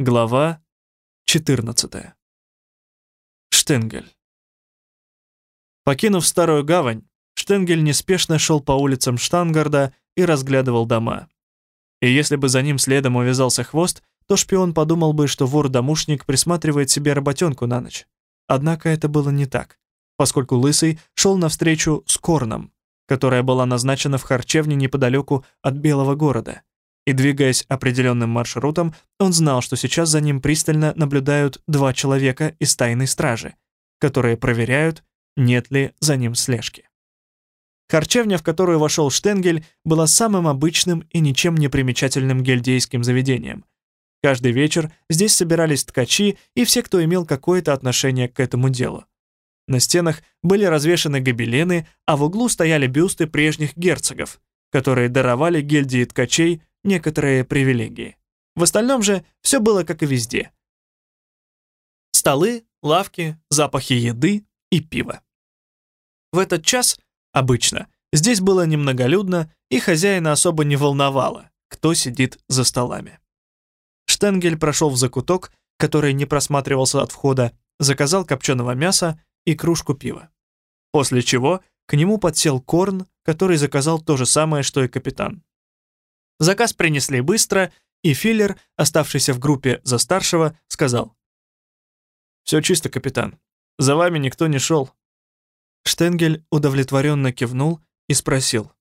Глава 14. Штенгель. Покинув старую гавань, Штенгель неспешно шел по улицам Штангарда и разглядывал дома. И если бы за ним следом увязался хвост, то шпион подумал бы, что вор-домушник присматривает себе работенку на ночь. Однако это было не так, поскольку Лысый шел навстречу с Корном, которая была назначена в харчевне неподалеку от Белого города — и, двигаясь определенным маршрутом, он знал, что сейчас за ним пристально наблюдают два человека из тайной стражи, которые проверяют, нет ли за ним слежки. Харчевня, в которую вошел Штенгель, была самым обычным и ничем не примечательным гильдейским заведением. Каждый вечер здесь собирались ткачи и все, кто имел какое-то отношение к этому делу. На стенах были развешаны гобелены, а в углу стояли бюсты прежних герцогов, которые даровали гильдии ткачей некоторые привилегии. В остальном же все было как и везде. Столы, лавки, запахи еды и пива. В этот час, обычно, здесь было немноголюдно, и хозяина особо не волновало, кто сидит за столами. Штенгель прошел в закуток, который не просматривался от входа, заказал копченого мяса и кружку пива. После чего к нему подсел Корн, который заказал то же самое, что и капитан. Заказ принесли быстро, и Филлер, оставшийся в группе за старшего, сказал. «Все чисто, капитан. За вами никто не шел». Штенгель удовлетворенно кивнул и спросил.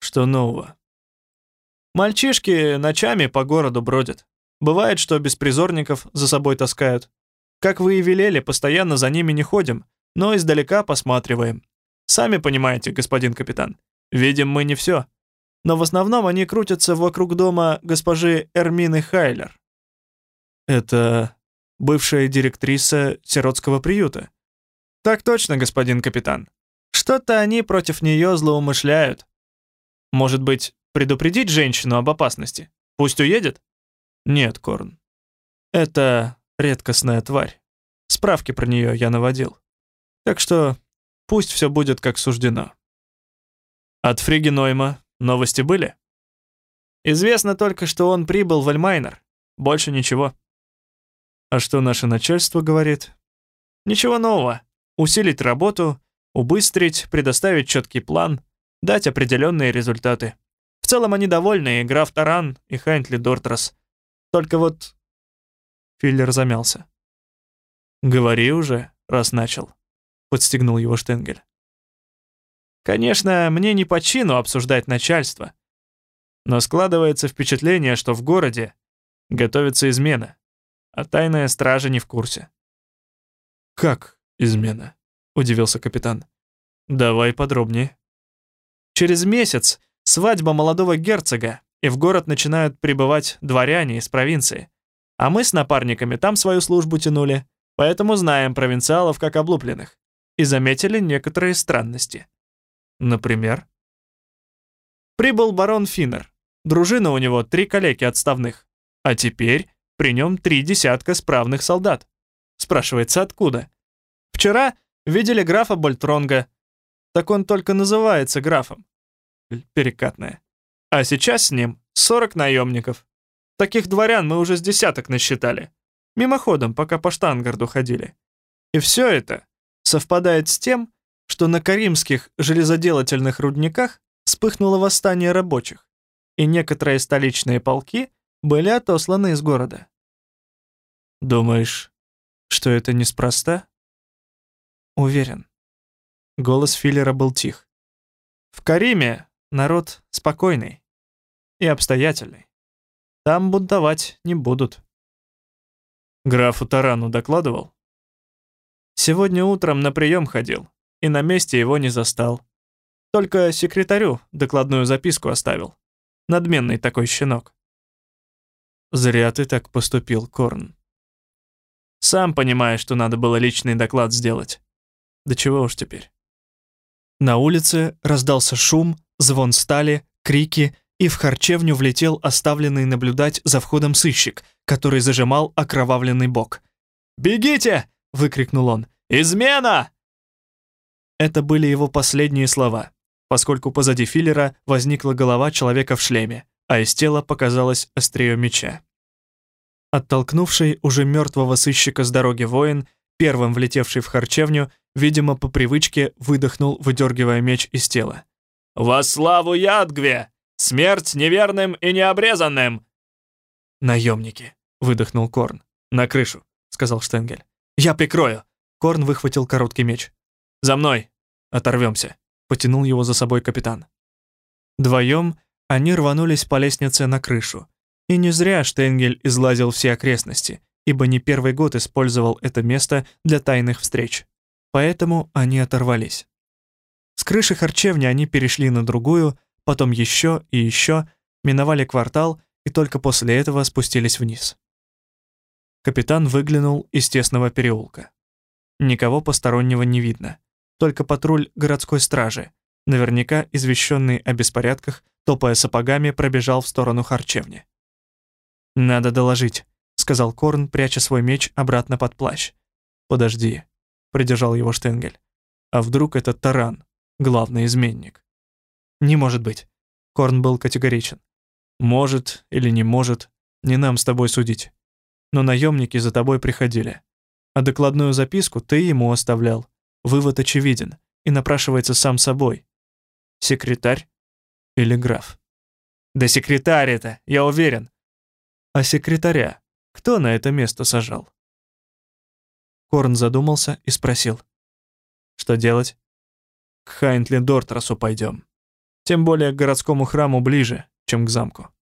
«Что нового?» «Мальчишки ночами по городу бродят. Бывает, что беспризорников за собой таскают. Как вы и велели, постоянно за ними не ходим, но издалека посматриваем. Сами понимаете, господин капитан, видим мы не все но в основном они крутятся вокруг дома госпожи Эрмины Хайлер. Это бывшая директриса сиротского приюта. Так точно, господин капитан. Что-то они против нее злоумышляют. Может быть, предупредить женщину об опасности? Пусть уедет? Нет, Корн. Это редкостная тварь. Справки про нее я наводил. Так что пусть все будет как суждено. От Фриги Нойма Новости были? Известно только, что он прибыл в Альмайнер. Больше ничего. А что наше начальство говорит? Ничего нового. Усилить работу, убыстрить, предоставить четкий план, дать определенные результаты. В целом они довольны, и граф Таран, и Хайнтли Дортрас. Только вот... Филлер замялся. «Говори уже, раз начал», — подстегнул его Штенгель. Конечно, мне не по чину обсуждать начальство. Но складывается впечатление, что в городе готовится измена, а тайная стража не в курсе. «Как измена?» — удивился капитан. «Давай подробнее». Через месяц свадьба молодого герцога, и в город начинают прибывать дворяне из провинции. А мы с напарниками там свою службу тянули, поэтому знаем провинциалов как облупленных. И заметили некоторые странности. Например? Прибыл барон Финнер. Дружина у него три калеки отставных. А теперь при нем три десятка справных солдат. Спрашивается, откуда? Вчера видели графа Больтронга. Так он только называется графом. Перекатная. А сейчас с ним 40 наемников. Таких дворян мы уже с десяток насчитали. Мимоходом, пока по Штангарду ходили. И все это совпадает с тем, что на каримских железоделательных рудниках вспыхнуло восстание рабочих, и некоторые столичные полки были отосланы из города. Думаешь, что это неспроста? Уверен. Голос Филлера был тих. В Кариме народ спокойный и обстоятельный. Там бунтовать не будут. Графу Тарану докладывал? Сегодня утром на прием ходил и на месте его не застал. Только секретарю докладную записку оставил. Надменный такой щенок. Зря ты так поступил, Корн. Сам понимаешь, что надо было личный доклад сделать. Да чего уж теперь. На улице раздался шум, звон стали, крики, и в харчевню влетел оставленный наблюдать за входом сыщик, который зажимал окровавленный бок. «Бегите!» — выкрикнул он. «Измена!» Это были его последние слова, поскольку позади филлера возникла голова человека в шлеме, а из тела показалось острие меча. Оттолкнувший уже мертвого сыщика с дороги воин, первым влетевший в харчевню, видимо, по привычке выдохнул, выдергивая меч из тела. «Во славу Ядгве! Смерть неверным и необрезанным!» «Наемники!» — выдохнул Корн. «На крышу!» — сказал Штенгель. «Я прикрою!» Корн выхватил короткий меч. «За мной! Оторвемся!» — потянул его за собой капитан. Вдвоем они рванулись по лестнице на крышу. И не зря Штенгель излазил все окрестности, ибо не первый год использовал это место для тайных встреч. Поэтому они оторвались. С крыши харчевни они перешли на другую, потом еще и еще, миновали квартал и только после этого спустились вниз. Капитан выглянул из тесного переулка. Никого постороннего не видно, только патруль городской стражи, наверняка извещенный о беспорядках, топая сапогами, пробежал в сторону харчевни. «Надо доложить», — сказал Корн, пряча свой меч обратно под плащ. «Подожди», — придержал его Штенгель. «А вдруг это Таран, главный изменник?» «Не может быть», — Корн был категоричен. «Может или не может, не нам с тобой судить. Но наемники за тобой приходили. А докладную записку ты ему оставлял. Вывод очевиден и напрашивается сам собой. Секретарь или граф?» «Да секретарь это, я уверен», а секретаря кто на это место сажал? Корн задумался и спросил. Что делать? К Хайнтли Дортрасу пойдем. Тем более к городскому храму ближе, чем к замку.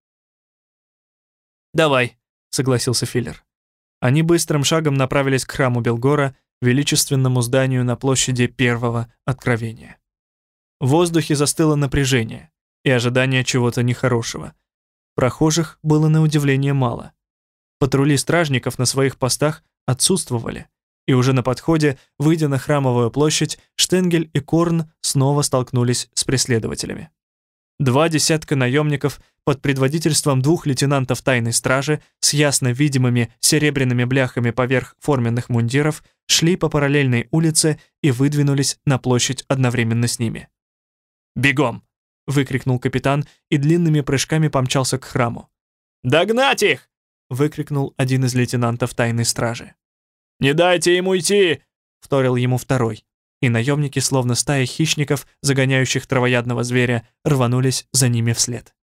«Давай», — согласился Филлер. Они быстрым шагом направились к храму Белгора, величественному зданию на площади Первого Откровения. В воздухе застыло напряжение и ожидание чего-то нехорошего — Прохожих было на удивление мало. Патрули стражников на своих постах отсутствовали, и уже на подходе, выйдя на храмовую площадь, Штенгель и Корн снова столкнулись с преследователями. Два десятка наемников под предводительством двух лейтенантов тайной стражи с ясно видимыми серебряными бляхами поверх форменных мундиров шли по параллельной улице и выдвинулись на площадь одновременно с ними. «Бегом!» — выкрикнул капитан и длинными прыжками помчался к храму. «Догнать их!» — выкрикнул один из лейтенантов тайной стражи. «Не дайте ему идти!» — вторил ему второй. И наемники, словно стая хищников, загоняющих травоядного зверя, рванулись за ними вслед.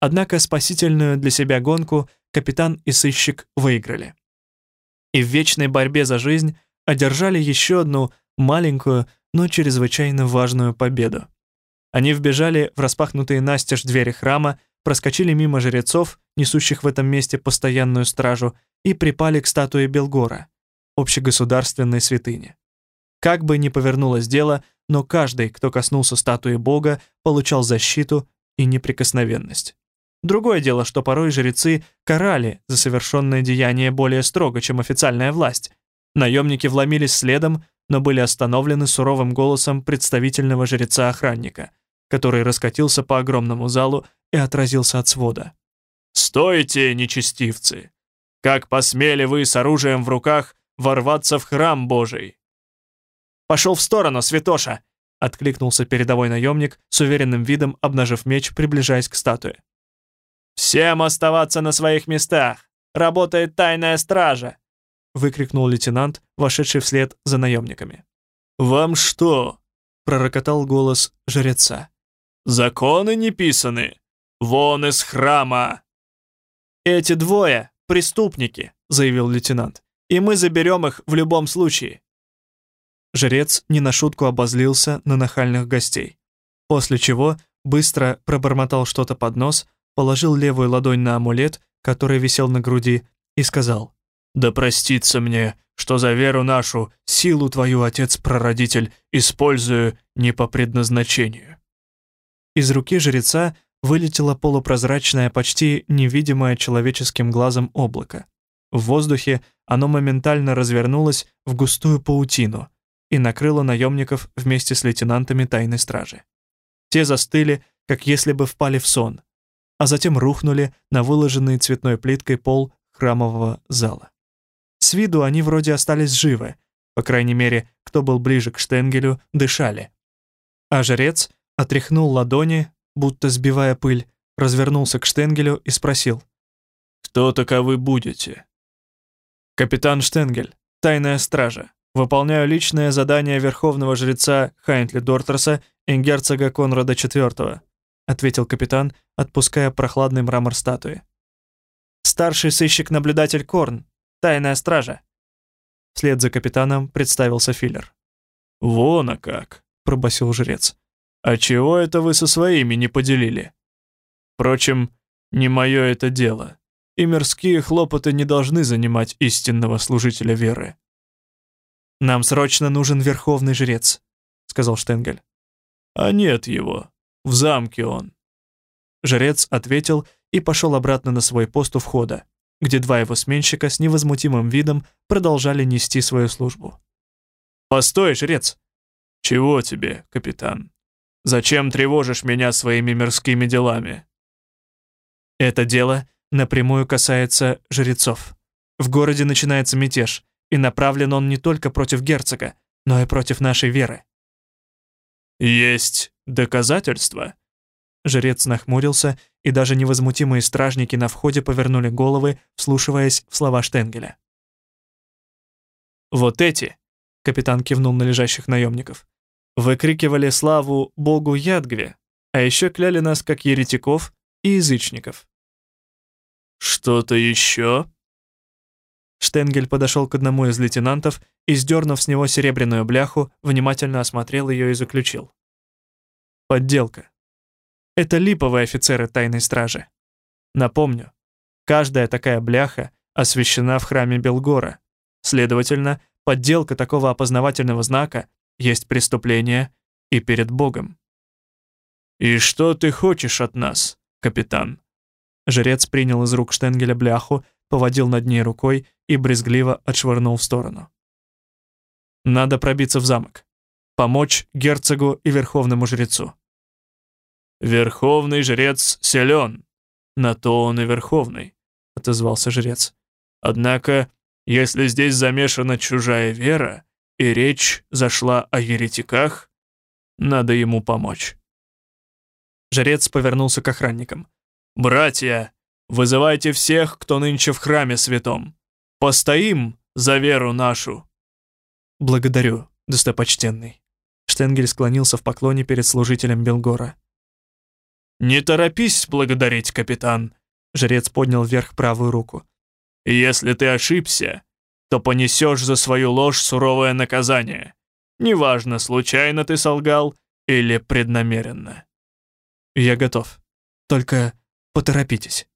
Однако спасительную для себя гонку капитан и сыщик выиграли. И в вечной борьбе за жизнь одержали еще одну маленькую, но чрезвычайно важную победу. Они вбежали в распахнутые настежь двери храма, проскочили мимо жрецов, несущих в этом месте постоянную стражу, и припали к статуе Белгора, общегосударственной святыни. Как бы ни повернулось дело, но каждый, кто коснулся статуи Бога, получал защиту и неприкосновенность. Другое дело, что порой жрецы карали за совершенное деяние более строго, чем официальная власть. Наемники вломились следом, но были остановлены суровым голосом представительного жреца-охранника — который раскатился по огромному залу и отразился от свода. «Стойте, нечестивцы! Как посмели вы с оружием в руках ворваться в храм Божий?» «Пошел в сторону, святоша!» — откликнулся передовой наемник с уверенным видом, обнажив меч, приближаясь к статуе. «Всем оставаться на своих местах! Работает тайная стража!» — выкрикнул лейтенант, вошедший вслед за наемниками. «Вам что?» — пророкотал голос жреца. Законы не писаны. Вон из храма!» «Эти двое — преступники», — заявил лейтенант. «И мы заберем их в любом случае». Жрец не на шутку обозлился на нахальных гостей. После чего быстро пробормотал что-то под нос, положил левую ладонь на амулет, который висел на груди, и сказал, «Да простится мне, что за веру нашу, силу твою, отец-прародитель, использую не по предназначению». Из руки жреца вылетело полупрозрачное, почти невидимое человеческим глазом облако. В воздухе оно моментально развернулось в густую паутину и накрыло наемников вместе с лейтенантами тайной стражи. Те застыли, как если бы впали в сон, а затем рухнули на выложенный цветной плиткой пол храмового зала. С виду они вроде остались живы, по крайней мере, кто был ближе к Штенгелю, дышали. А жрец отряхнул ладони, будто сбивая пыль, развернулся к Штенгелю и спросил. «Кто таковы будете?» Капитан Штенгель, тайная стража. Выполняю личное задание верховного жреца Хайнтли Дортерса и герцога Конрада IV, ответил капитан, отпуская прохладный мрамор статуи. Старший сыщик-наблюдатель Корн, тайная стража. Вслед за капитаном представился Филлер. «Вон а как!» — пробасил жрец. «А чего это вы со своими не поделили? Впрочем, не мое это дело, и мирские хлопоты не должны занимать истинного служителя веры». «Нам срочно нужен верховный жрец», — сказал Штенгель. «А нет его. В замке он». Жрец ответил и пошел обратно на свой пост у входа, где два его сменщика с невозмутимым видом продолжали нести свою службу. «Постой, жрец!» «Чего тебе, капитан? Зачем тревожишь меня своими мирскими делами?» «Это дело напрямую касается жрецов. В городе начинается мятеж, и направлен он не только против герцога, но и против нашей веры». «Есть доказательства?» Жрец нахмурился, и даже невозмутимые стражники на входе повернули головы, вслушиваясь в слова Штенгеля. «Вот эти», — капитан кивнул на лежащих наемников, выкрикивали славу богу Ядгве, а еще кляли нас как еретиков и язычников. «Что-то еще?» Штенгель подошел к одному из лейтенантов и, сдернув с него серебряную бляху, внимательно осмотрел ее и заключил. «Подделка. Это липовые офицеры тайной стражи. Напомню, каждая такая бляха освящена в храме Белгора. Следовательно, подделка такого опознавательного знака есть преступление и перед Богом. «И что ты хочешь от нас, капитан?» Жрец принял из рук Штенгеля бляху, поводил над ней рукой и брезгливо отшвырнул в сторону. «Надо пробиться в замок. Помочь герцогу и верховному жрецу. «Верховный жрец силен, на то он и верховный», — отозвался жрец. «Однако, если здесь замешана чужая вера, и речь зашла о еретиках, надо ему помочь». Жрец повернулся к охранникам. «Братья, вызывайте всех, кто нынче в храме святом. Постоим за веру нашу». «Благодарю, достопочтенный». Штенгель склонился в поклоне перед служителем Белгора. «Не торопись благодарить, капитан», — жрец поднял вверх правую руку. «Если ты ошибся, то понесешь за свою ложь суровое наказание. Неважно, случайно ты солгал или преднамеренно». «Я готов. Только поторопитесь».